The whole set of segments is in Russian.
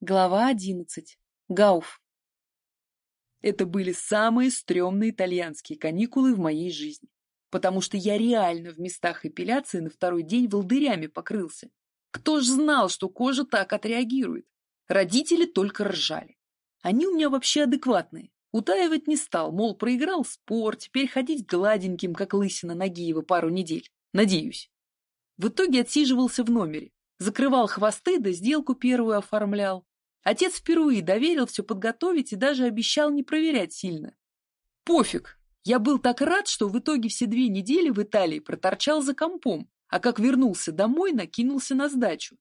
Глава одиннадцать. Гауф. Это были самые стрёмные итальянские каникулы в моей жизни, потому что я реально в местах эпиляции на второй день волдырями покрылся. Кто ж знал, что кожа так отреагирует? Родители только ржали. Они у меня вообще адекватные. Утаивать не стал, мол, проиграл спор, теперь ходить гладеньким, как лысина Нагиева, пару недель. Надеюсь. В итоге отсиживался в номере, закрывал хвосты да сделку первую оформлял, Отец впервые доверил все подготовить и даже обещал не проверять сильно. Пофиг. Я был так рад, что в итоге все две недели в Италии проторчал за компом, а как вернулся домой, накинулся на сдачу.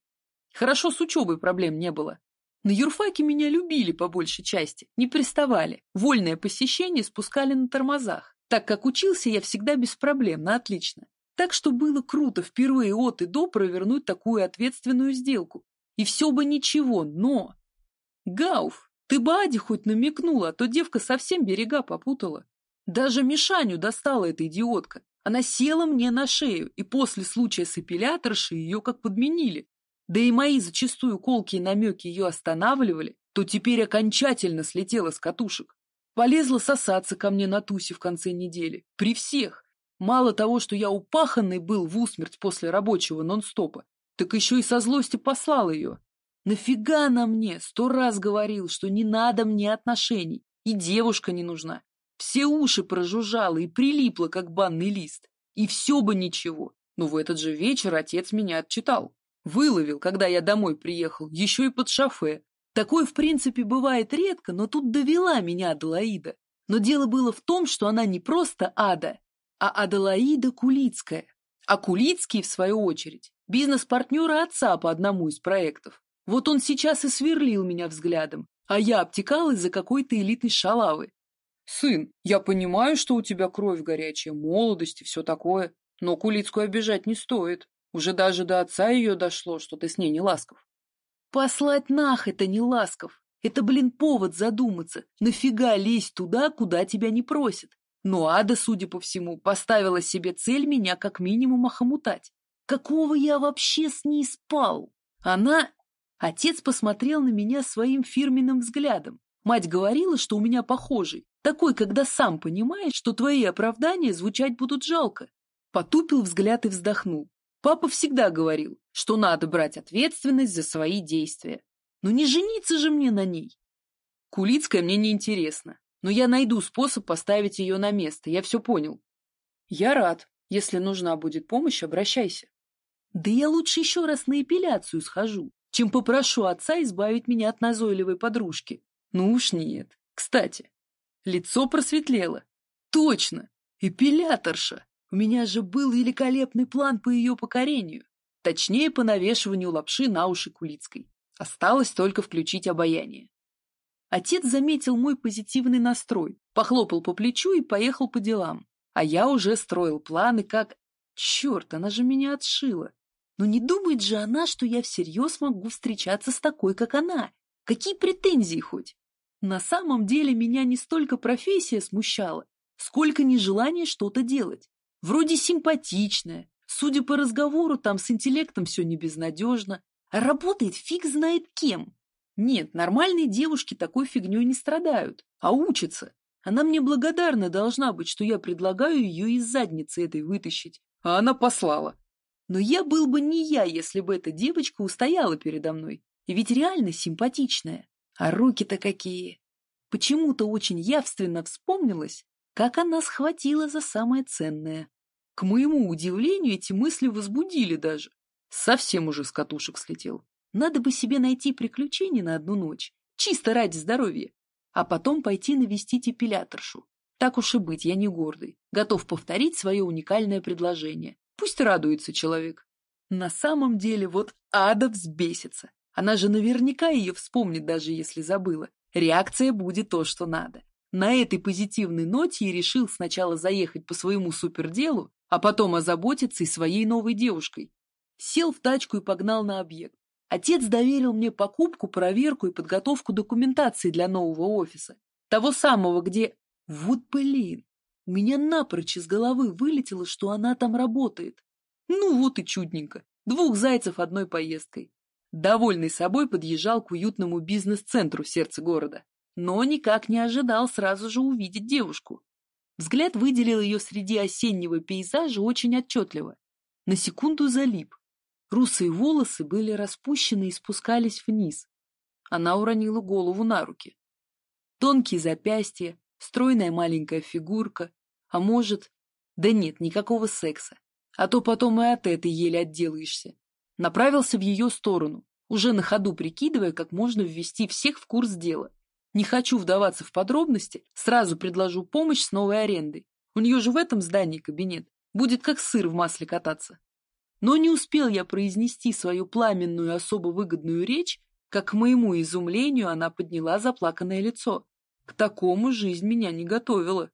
Хорошо с учебой проблем не было. На юрфаке меня любили по большей части, не приставали. Вольное посещение спускали на тормозах, так как учился я всегда без проблем, на отлично. Так что было круто впервые от и до провернуть такую ответственную сделку. И все бы ничего, но... Гауф, ты бы Аде хоть намекнула, а то девка совсем берега попутала. Даже Мишаню достала эта идиотка. Она села мне на шею, и после случая с эпиляторшей ее как подменили. Да и мои зачастую колки и намеки ее останавливали, то теперь окончательно слетела с катушек. Полезла сосаться ко мне на тусе в конце недели. При всех. Мало того, что я упаханный был в усмерть после рабочего нон-стопа, так еще и со злости послал ее. Нафига на мне? Сто раз говорил, что не надо мне отношений, и девушка не нужна. Все уши прожужжало и прилипло, как банный лист. И все бы ничего. Но в этот же вечер отец меня отчитал. Выловил, когда я домой приехал, еще и под шофе. Такое, в принципе, бывает редко, но тут довела меня Аделаида. Но дело было в том, что она не просто Ада, а Аделаида Кулицкая. А Кулицкий, в свою очередь, бизнес-партнера отца по одному из проектов. Вот он сейчас и сверлил меня взглядом, а я обтекал из-за какой-то элитной шалавы. «Сын, я понимаю, что у тебя кровь горячая, молодость и все такое, но Кулицкую обижать не стоит. Уже даже до отца ее дошло, что ты с ней не ласков». «Послать нах это не ласков. Это, блин, повод задуматься, нафига лезть туда, куда тебя не просят. Но Ада, судя по всему, поставила себе цель меня как минимум охомутать. Какого я вообще с ней спал? Она Отец посмотрел на меня своим фирменным взглядом. Мать говорила, что у меня похожий, такой, когда сам понимаешь, что твои оправдания звучать будут жалко. Потупил взгляд и вздохнул. Папа всегда говорил, что надо брать ответственность за свои действия. Но не жениться же мне на ней. Кулицкая мне не интересна, но я найду способ поставить ее на место, я все понял. Я рад. Если нужна будет помощь, обращайся. Да я лучше еще раз на эпиляцию схожу чем попрошу отца избавить меня от назойливой подружки. Ну уж нет. Кстати, лицо просветлело. Точно, эпиляторша. У меня же был великолепный план по ее покорению. Точнее, по навешиванию лапши на уши Кулицкой. Осталось только включить обаяние. Отец заметил мой позитивный настрой, похлопал по плечу и поехал по делам. А я уже строил планы, как... Черт, она же меня отшила. Но не думает же она, что я всерьез могу встречаться с такой, как она. Какие претензии хоть? На самом деле меня не столько профессия смущала, сколько нежелание что-то делать. Вроде симпатичная, судя по разговору, там с интеллектом все не безнадежно, а работает фиг знает кем. Нет, нормальные девушки такой фигней не страдают, а учатся. Она мне благодарна должна быть, что я предлагаю ее из задницы этой вытащить, а она послала. Но я был бы не я, если бы эта девочка устояла передо мной. И ведь реально симпатичная. А руки-то какие! Почему-то очень явственно вспомнилось, как она схватила за самое ценное. К моему удивлению, эти мысли возбудили даже. Совсем уже с катушек слетел. Надо бы себе найти приключение на одну ночь, чисто ради здоровья, а потом пойти навестить эпиляторшу. Так уж и быть, я не гордый, готов повторить свое уникальное предложение. Пусть радуется человек. На самом деле вот Ада взбесится. Она же наверняка ее вспомнит, даже если забыла. Реакция будет то, что надо. На этой позитивной ноте я решил сначала заехать по своему суперделу, а потом озаботиться и своей новой девушкой. Сел в тачку и погнал на объект. Отец доверил мне покупку, проверку и подготовку документации для нового офиса. Того самого, где... Вот блин! У меня напрочь из головы вылетело, что она там работает. Ну вот и чудненько. Двух зайцев одной поездкой. Довольный собой подъезжал к уютному бизнес-центру в сердце города, но никак не ожидал сразу же увидеть девушку. Взгляд выделил ее среди осеннего пейзажа очень отчетливо. На секунду залип. Русые волосы были распущены и спускались вниз. Она уронила голову на руки. Тонкие запястья, стройная маленькая фигурка, а может... Да нет, никакого секса. А то потом и от этой еле отделаешься. Направился в ее сторону, уже на ходу прикидывая, как можно ввести всех в курс дела. Не хочу вдаваться в подробности, сразу предложу помощь с новой арендой. У нее же в этом здании кабинет. Будет как сыр в масле кататься. Но не успел я произнести свою пламенную особо выгодную речь, как к моему изумлению она подняла заплаканное лицо. К такому жизнь меня не готовила.